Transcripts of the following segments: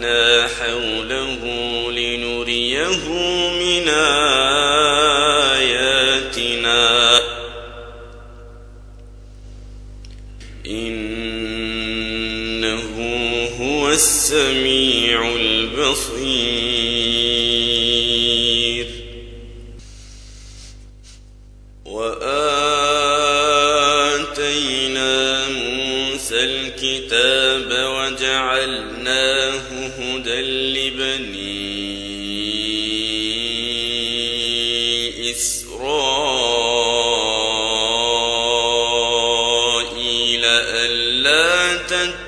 باركنا حوله لنريه من آياتنا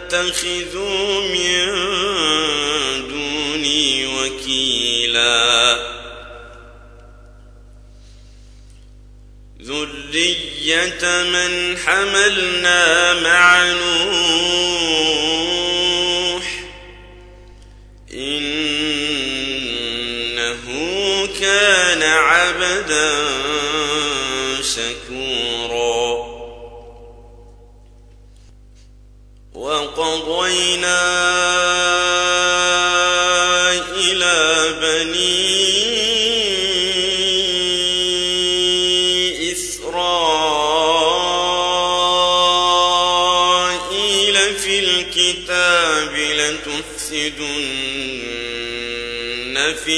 تتخذوا من دوني وكيلا. ذرية من حملنا مع نوح. إنه كان عبدا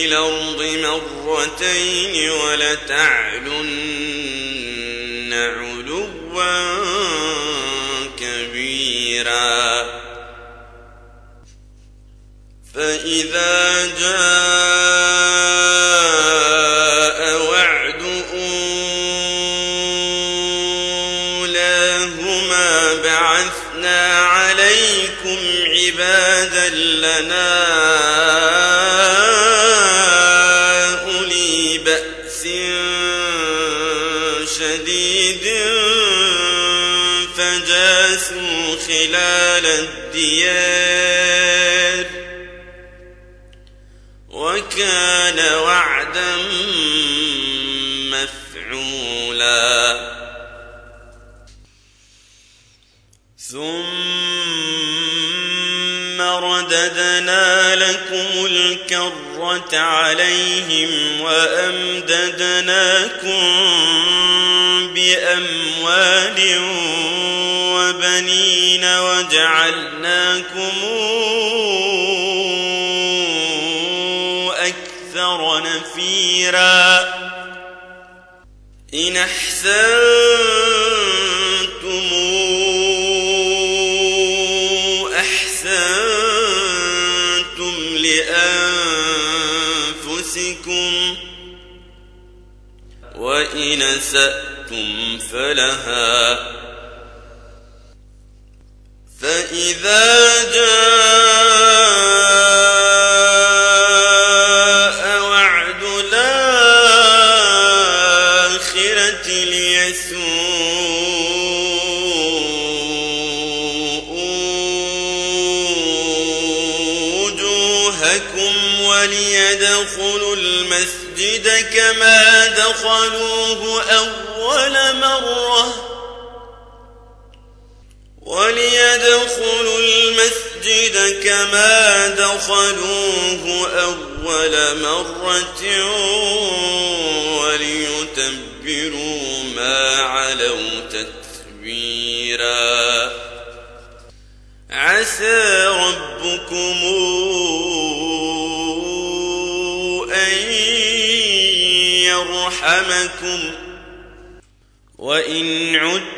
الأرض مرتين ولتعلن علوا كبيرا. فإذا جاء خلال الديار. وكان وعدا مفعولا. ثم رددنا لكم الكرة عليهم وأمددناكم بأموال وبنين وجعلناكم أكثر نفيرا. إن أحسنتم أسأتم فلها فإذا جاء وعد الآخرة ليسوءوا وجوهكم وليدخلوا المسجد كما دخلوه أول وليدخلوا المسجد كما دخلوه أول مرة وليتبروا ما علوا تتبيرا. عسى ربكم أن يرحمكم. وإن عدتم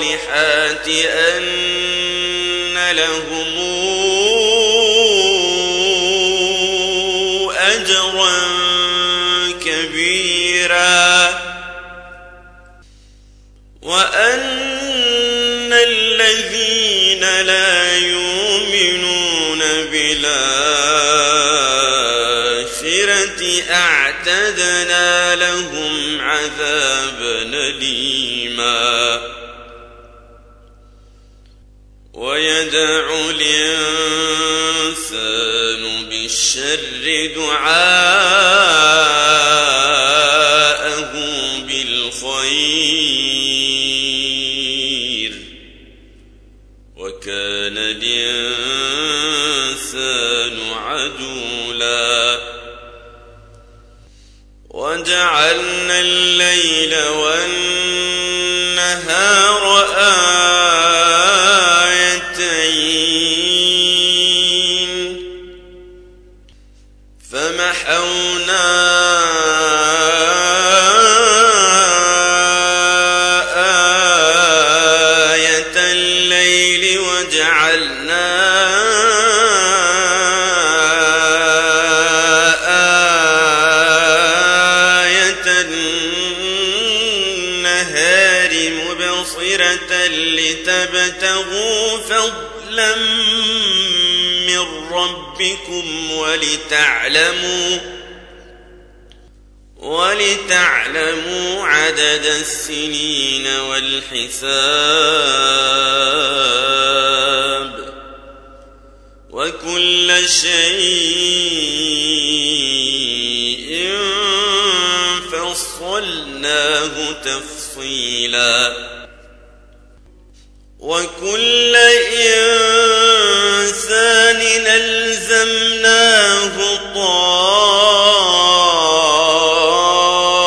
الصالحات أن لهم أجرا كبيرا وأن الذين لا يؤمنون بالآخرة أعتدنا لهم عذابا أليما. ويدع الإنسان بالشر دعاءه بالخير. وكان الإنسان عجولا. وجعلنا الليل والنهار لتبتغوا فضلا من ربكم ولتعلموا ولتعلموا عدد السنين والحساب وكل شيء فصلناه تفصيلا وكل إنسان ألزمناه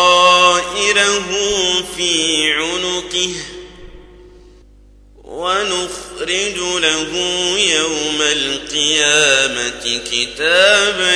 طائره في عنقه ونخرج له يوم القيامة كتابا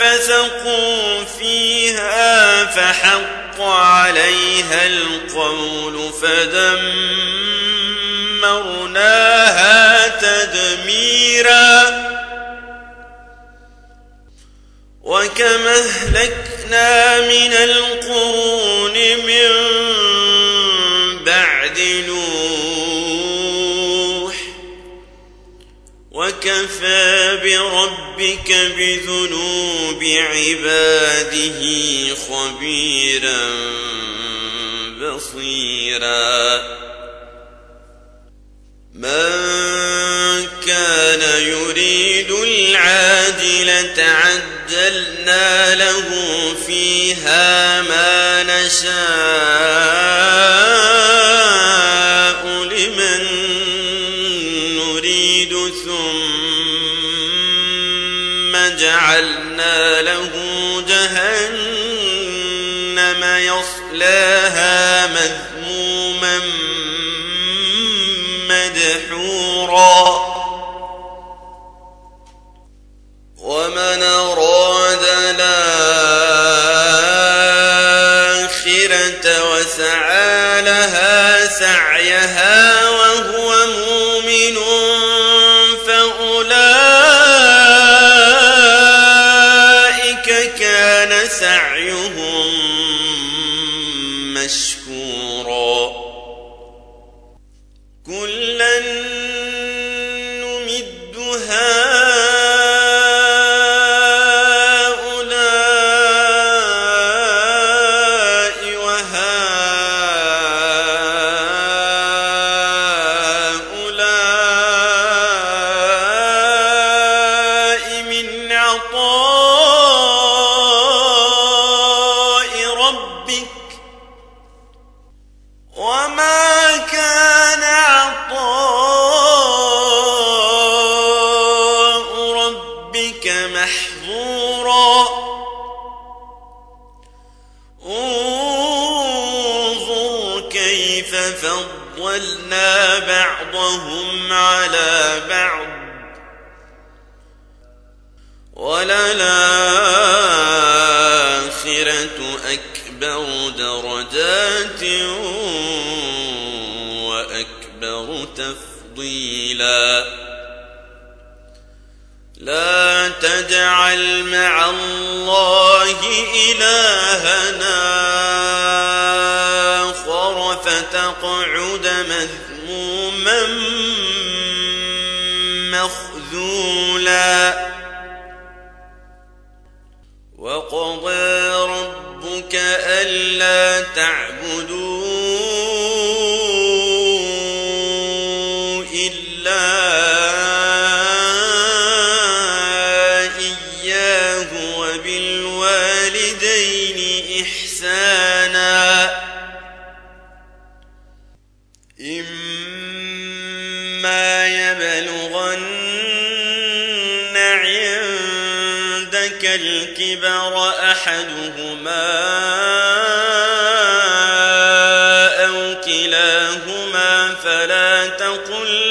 ففسقوا فيها فحق عليها القول فدمرناها تدميرا وكم أهلكنا من القرون من بعد نوح وكفى بربك بذنوب عباده خبيرا بصيرا. من كان يريد العاجلة عجلنا له فيها ما نشاء. جهنم يصلاها مذموما تفضيلا لا تجعل مع الله إلهنا آخر فتقعد مذموما مخذولا. وقضى ربك ألا تعبدوا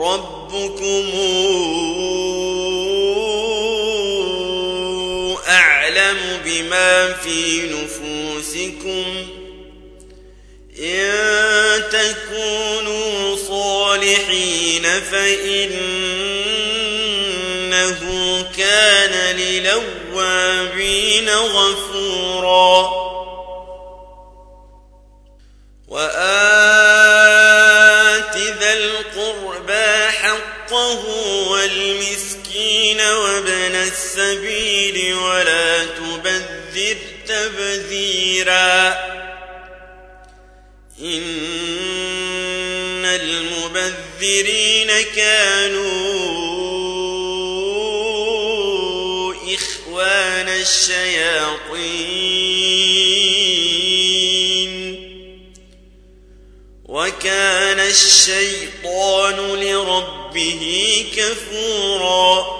ربكم أعلم بما في نفوسكم إن تكونوا صالحين فإنه كان للوابين غفورا السبيل ولا تبذر تبذيرا. إن المبذرين كانوا إخوان الشياطين. وكان الشيطان لربه كفورا.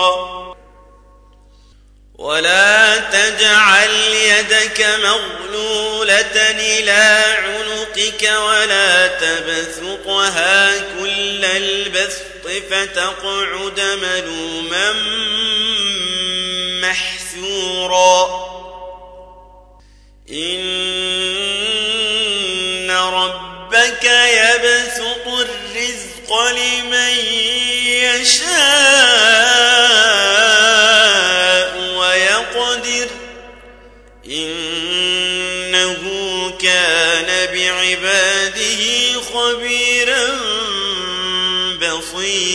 ولا تجعل يدك مغلولة إلى عنقك ولا تبسطها كل البسط فتقعد ملوما محسورا. إن ربك يبسط الرزق لمن يشاء.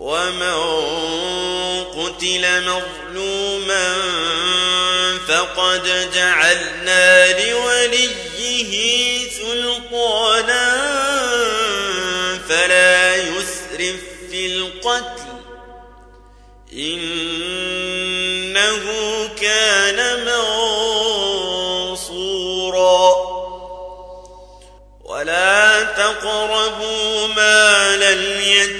ومن قتل مظلوما فقد جعلنا لوليه سلطانا فلا يسرف في القتل إنه كان منصورا ولا تقربوا مال اليتيم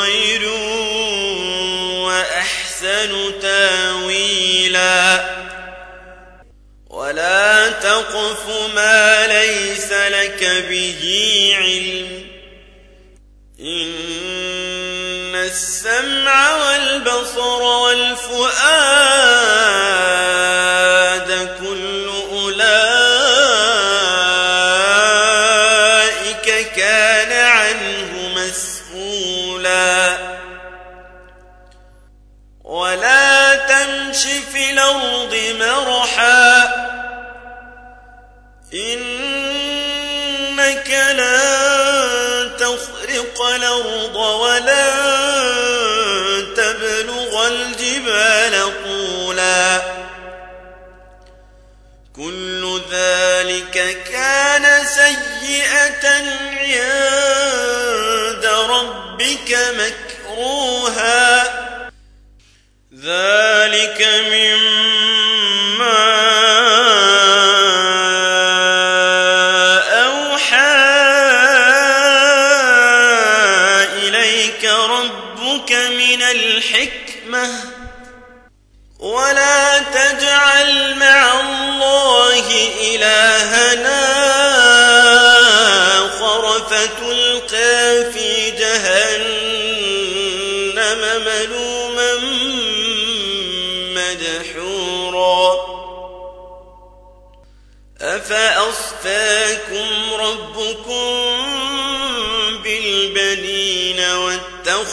خير وأحسن تاويلا. ولا تقف ما ليس لك به علم. إن السمع والبصر والفؤاد مرحا إنك لن تخرق الأرض ولن تبلغ الجبال طولا. كل ذلك كان سيئة عند ربك مكروها. ذلك مما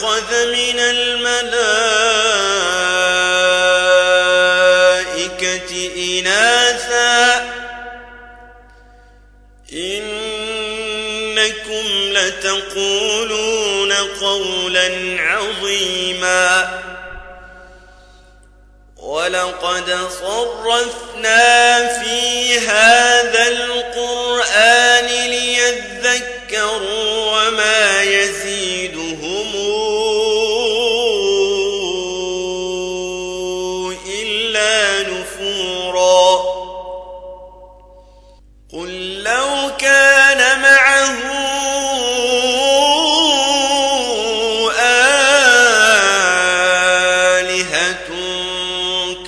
واتخذ من الملائكة إناثا. إنكم لتقولون قولا عظيما. ولقد صرفنا في هذا القرآن ليذكروا وما يزيدهم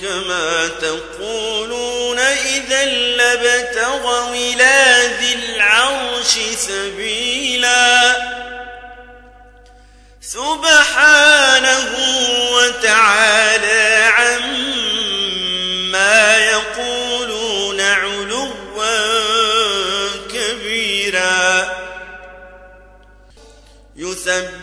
كما تقولون إذا لابتغوا إلى ذي العرش سبيلا. سبحانه وتعالى عما يقولون علوا كبيرا. يسبح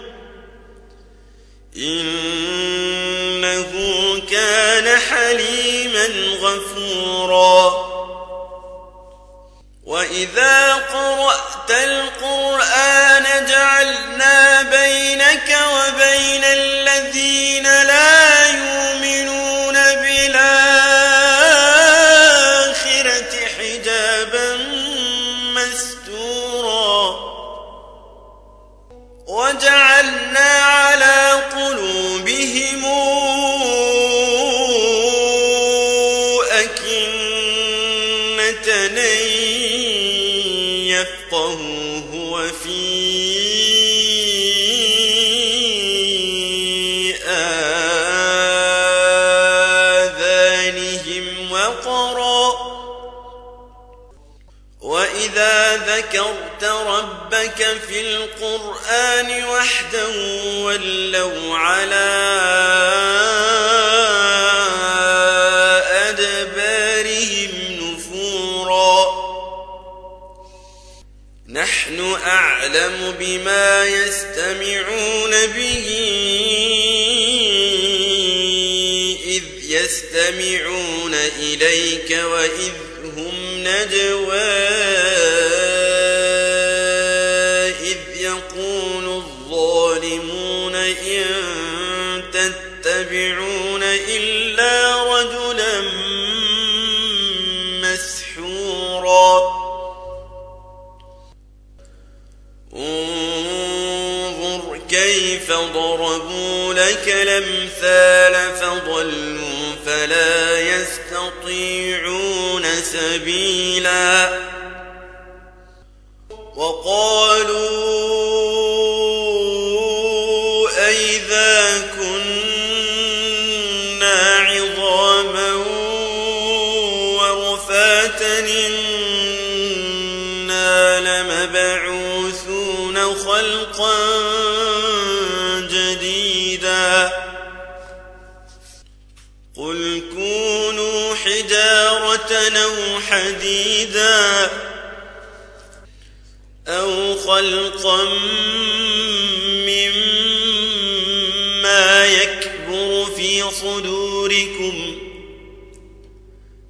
إنه كان حليما غفورا. وإذا قرأت القرآن جعلنا بينك وبين الذين لا ربك في القرآن وحده ولوا على أدبارهم نفورا. نحن أعلم بما يستمعون به إذ يستمعون إليك وإذ هم نجوى لك الأمثال فضلوا فلا يستطيعون سبيلا وقالوا حديدا أو خلقا مما يكبر في صدوركم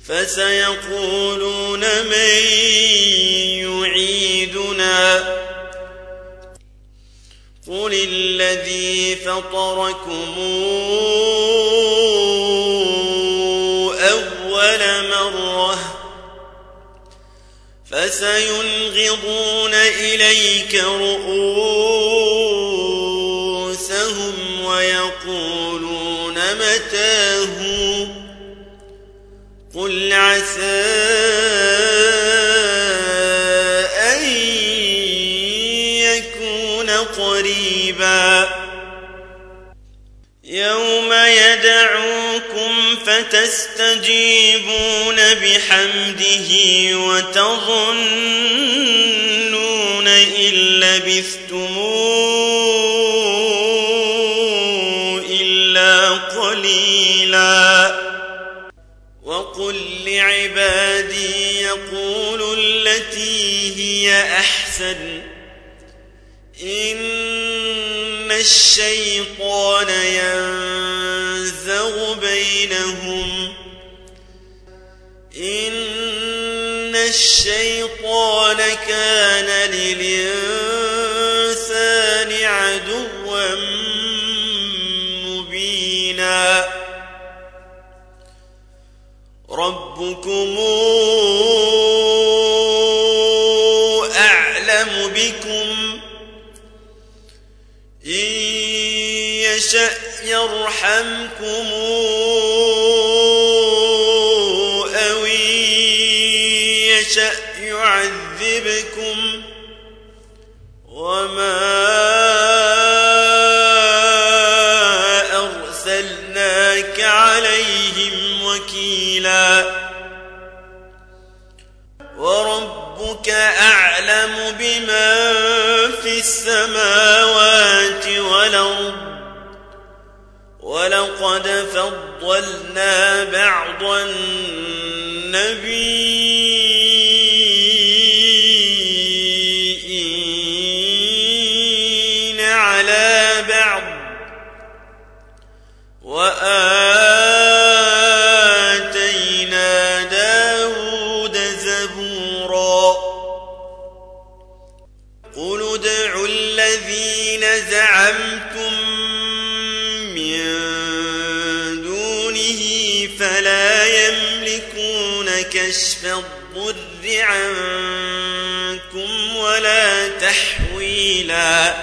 فسيقولون من يعيدنا قل الذي فطركم فسينغضون إليك رؤوسهم ويقولون متاه؟ قل عسى أن يكون قريبا. يوم يدعوكم فتستجيبون بحمده وتظنون إن لبثتم إلا قليلا. وقل لعبادي يقولوا التي هي أحسن. إن الشيطان ينزغ بينهم إن الشيطان كان للإنسان عدوا مبينا ربكم يرحمكم ولقد فضلنا بعض النبيين. كشف الضر عنكم ولا تحويلا.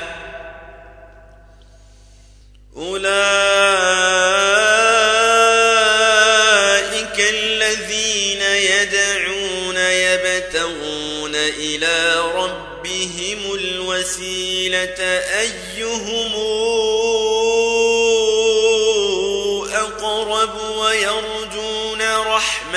أولئك الذين يدعون يبتغون إلى ربهم الوسيلة أيهم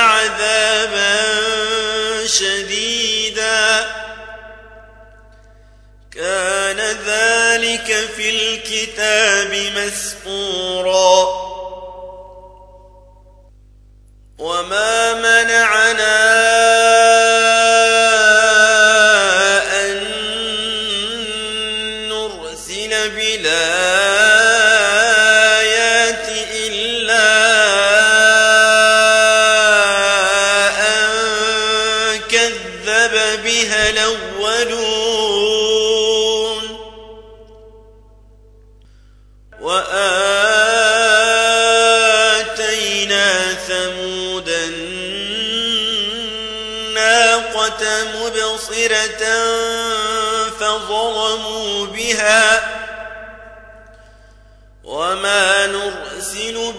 عذابا شديدا كان ذلك في الكتاب مسطورا وما منعنا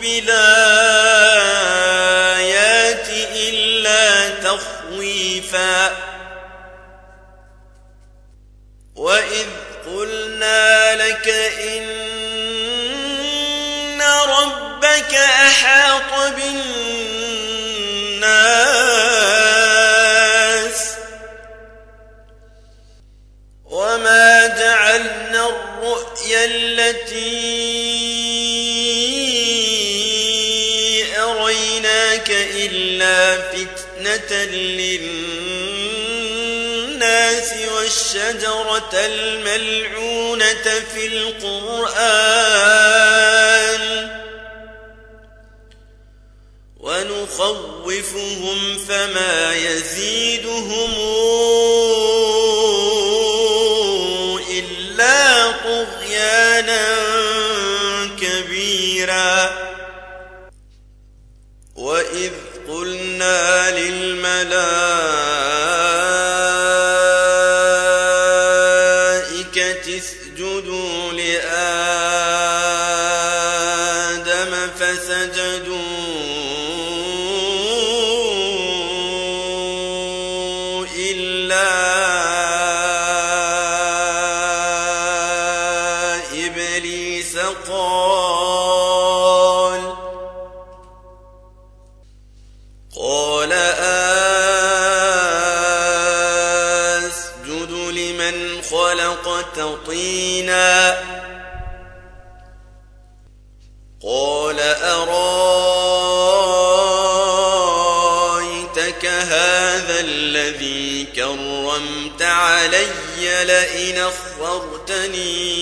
بالآيات إلا تخويفا. وإذ قلنا لك إن ربك أحاط بالناس وما جعلنا الرؤيا التي للناس والشجرة الملعونة في القرآن. ونخوفهم فما يزيدهم للملائكة أرايتك هذا الذي كرمت علي لئن أخرتني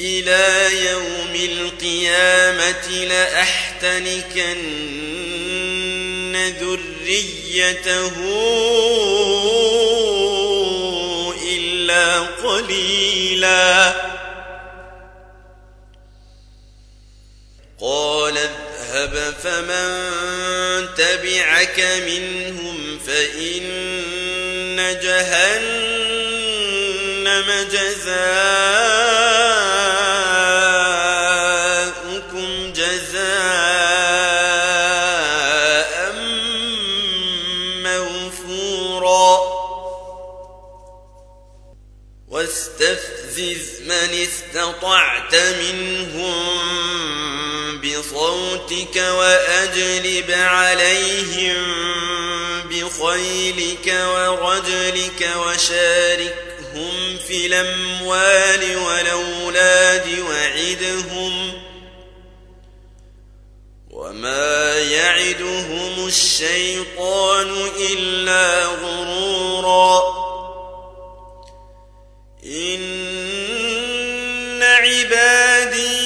إلى يوم القيامة لأحتنكن ذريته إلا قليلا اذهب أفمن تبعك منهم فإن جهنم جزاؤكم جزاء موفورا واستفزز من استطعت منهم بصوتك وأجلب عليهم بخيلك ورجلك وشاركهم في الأموال والأولاد وعدهم وما يعدهم الشيطان إلا غرورا إن عبادي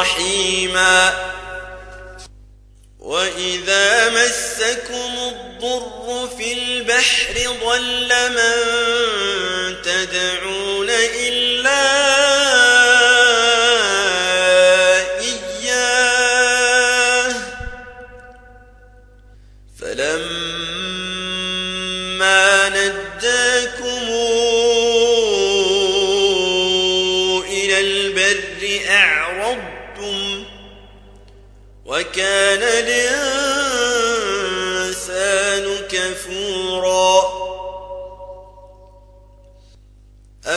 رحيما. وإذا مسكم الضر في البحر ضل من تدعون إلا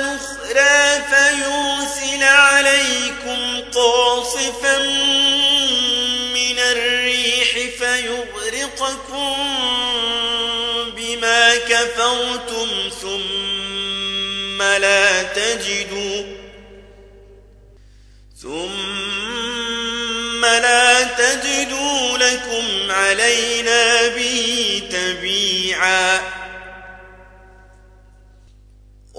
أخرى فيرسل عليكم قاصفا من الريح فيغرقكم بما كفرتم ثم لا تجدوا ثم لا تجدوا لكم علينا به تبيعا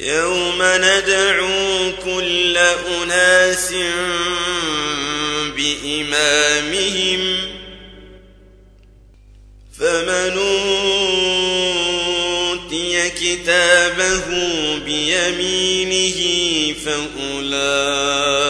يوم ندعو كل أناس بإمامهم فمن أوتي كتابه بيمينه فأولئك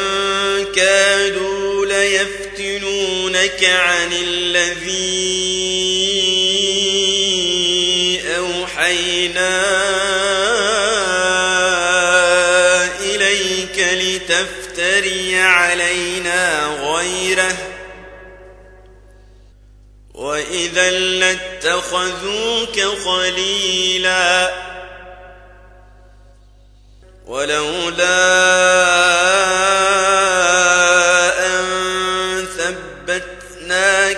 ليفتنونك عن الذي أوحينا إليك لتفتري علينا غيره. وإذا لاتخذوك خليلا. ولولا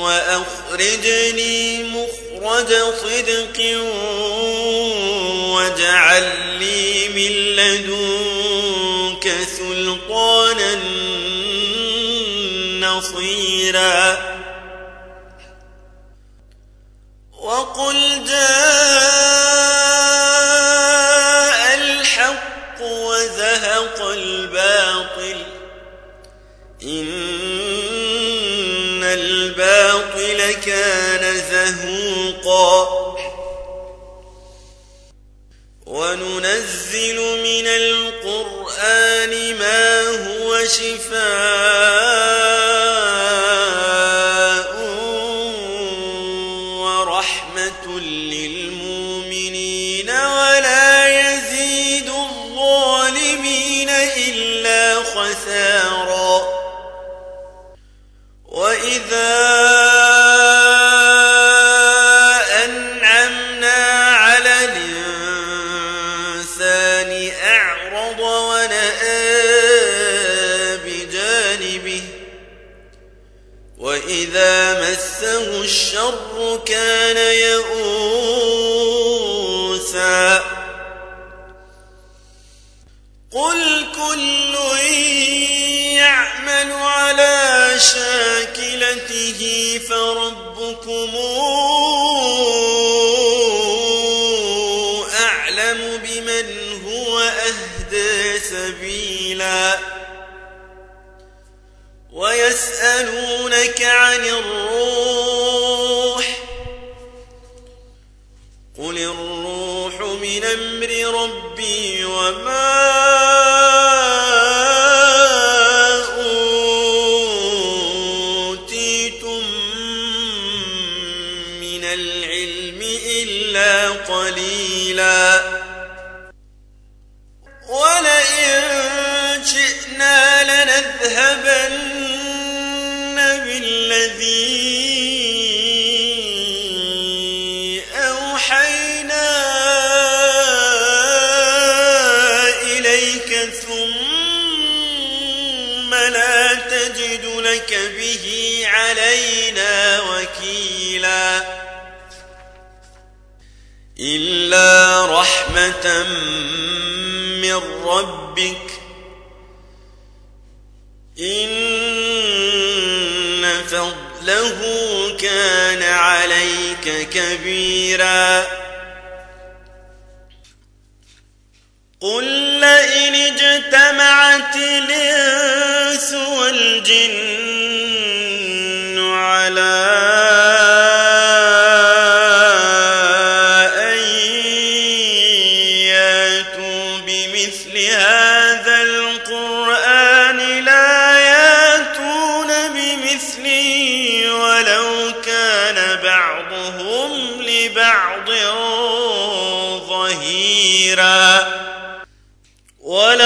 وأخرجني مخرج صدق واجعل لي من لدنك سلطانا نصيرا. وقل جاء الحق وزهق الباطل. إن كان زهوقا. وننزل من القرآن ما هو شفاء. كان يئوسا. قل كل يعمل على شاكلته فربكم أعلم بمن هو أهدى سبيلا. ويسألونك عن الروح قل الروح من أمر ربي وما أوتيتم من العلم إلا قليلا ولئن شئنا لنذهبن علينا وكيلا. إلا رحمة من ربك. إن فضله كان عليك كبيرا. قل لئن اجتمعت الإنس والجن على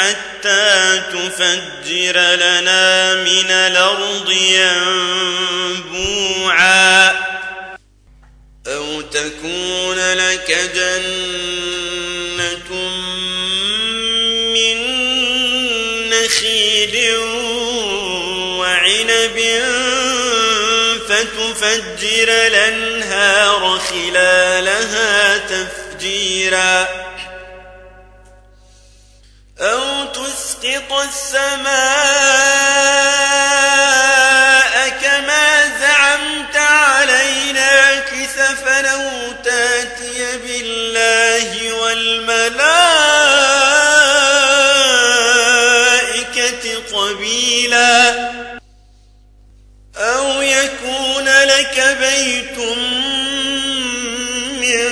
حتى تفجر لنا من الأرض ينبوعا. أو تكون لك جنة من نخيل وعنب فتفجر الأنهار خلالها تفجيرا. تسقط السماء كما زعمت علينا كسفا أو تأتي بالله والملائكة قبيلا أو يكون لك بيت من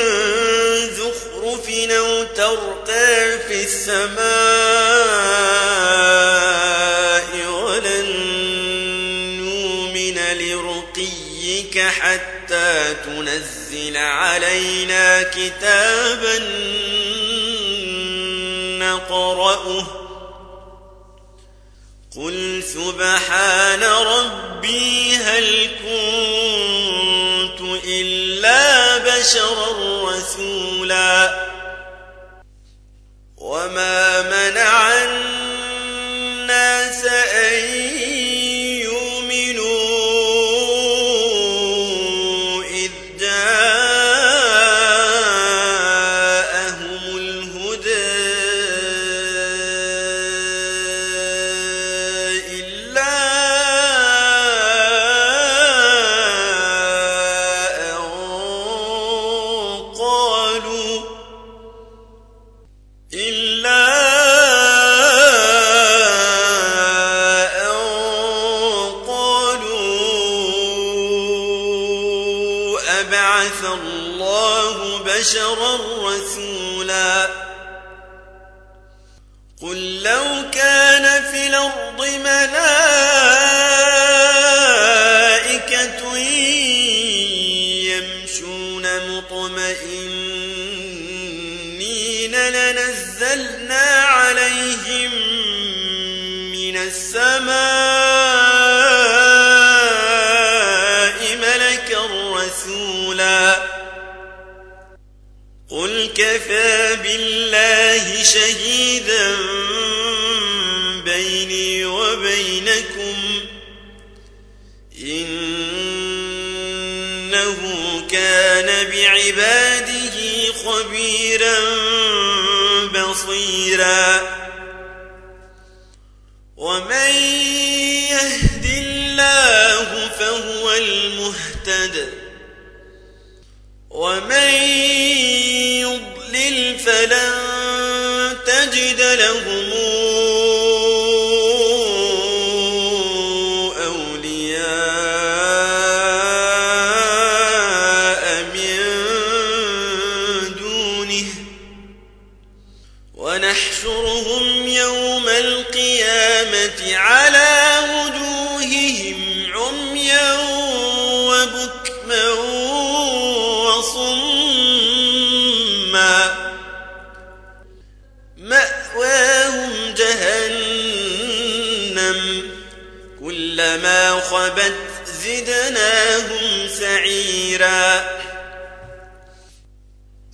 زخرف أو ترقى في السماء تنزل علينا كتابا نقرأه. قل سبحان ربي هل كنت إلا بشرا رسولا. وما المهتد ومن يضلل فلن تجد لهم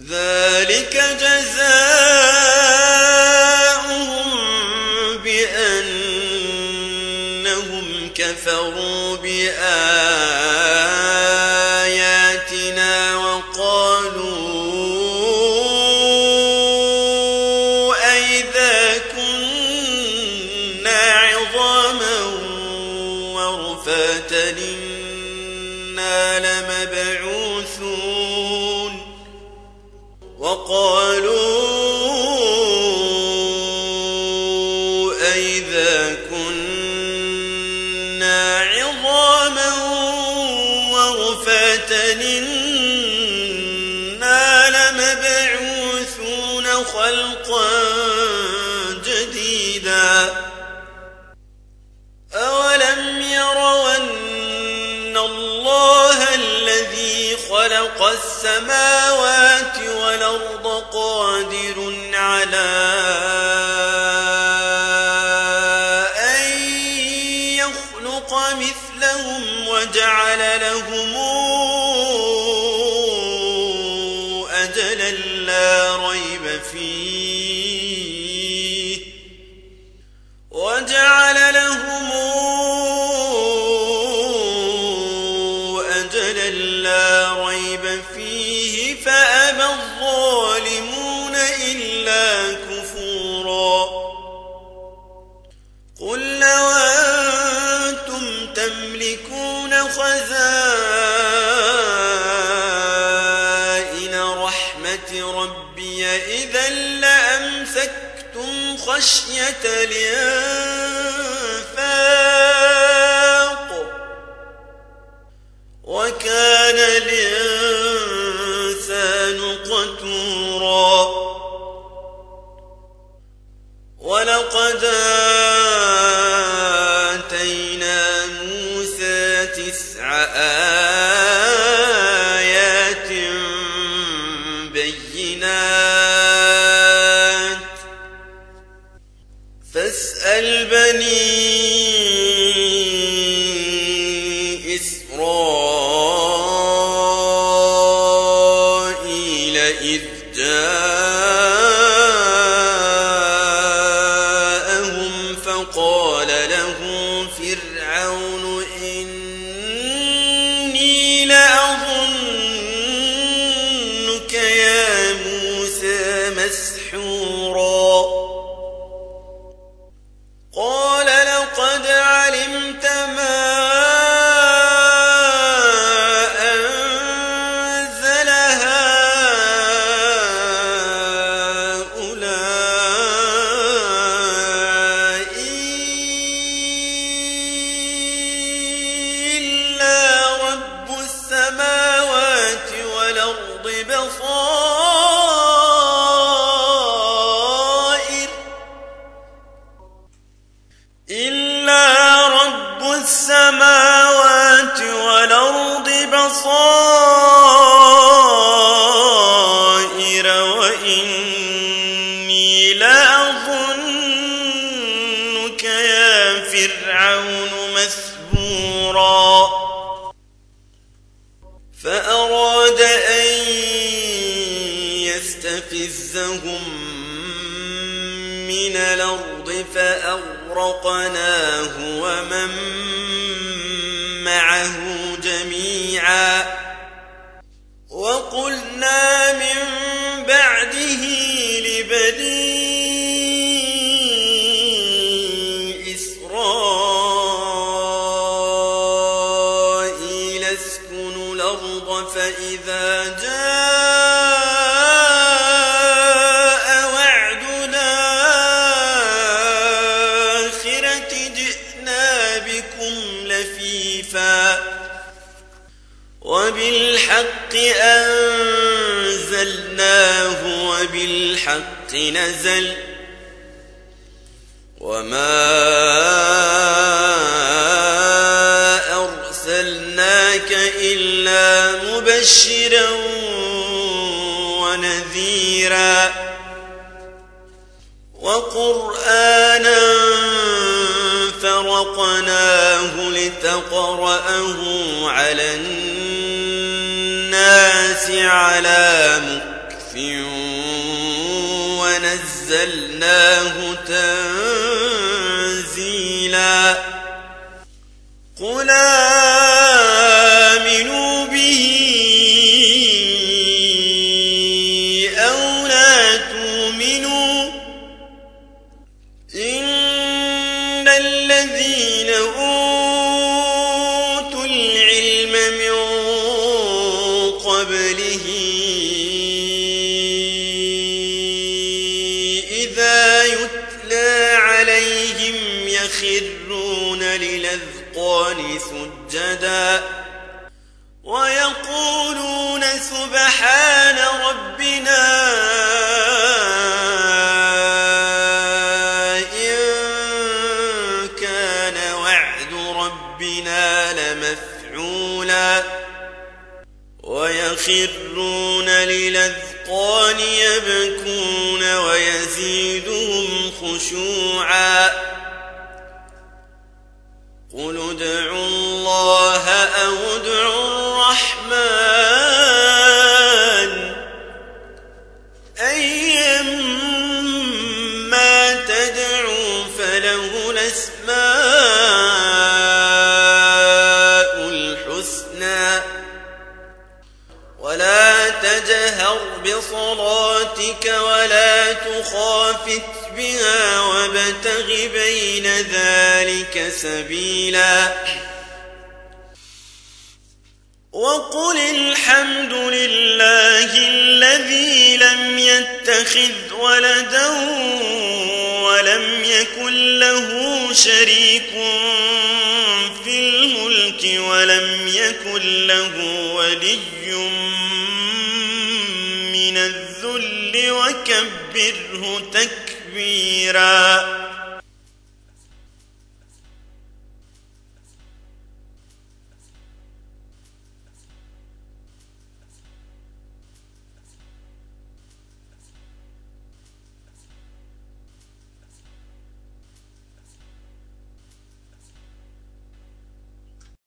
ذلك جزاؤه شديدا أولم يرون الله الذي خلق السماوات والأرض قادر خشية الإنفاق وكان الإنسان قتورا ولقد آمن إذ جاء فإذا جاء وعد الآخرة جئنا بكم لفيفا وبالحق أنزلناه وبالحق نزل قرأه عَلَى النَّاسِ عَلَى مُكْثٍ وَنَزَّلْنَاهُ تَنزِيلًا ويخرون